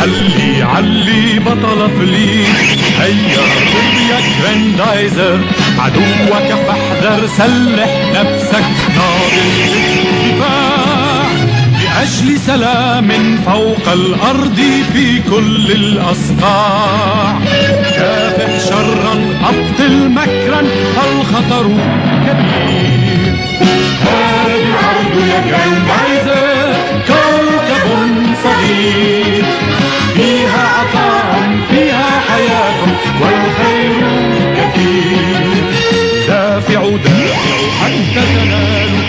علي علي بطل فليك هيا يا جراندايزر. عدوك فاحذر سلح نفسك. ناضل الدفاع لأجل سلام فوق الأرض في كل الأصقاع كافح شرا أبطل مكرا. فالخطر كبير no unprecedented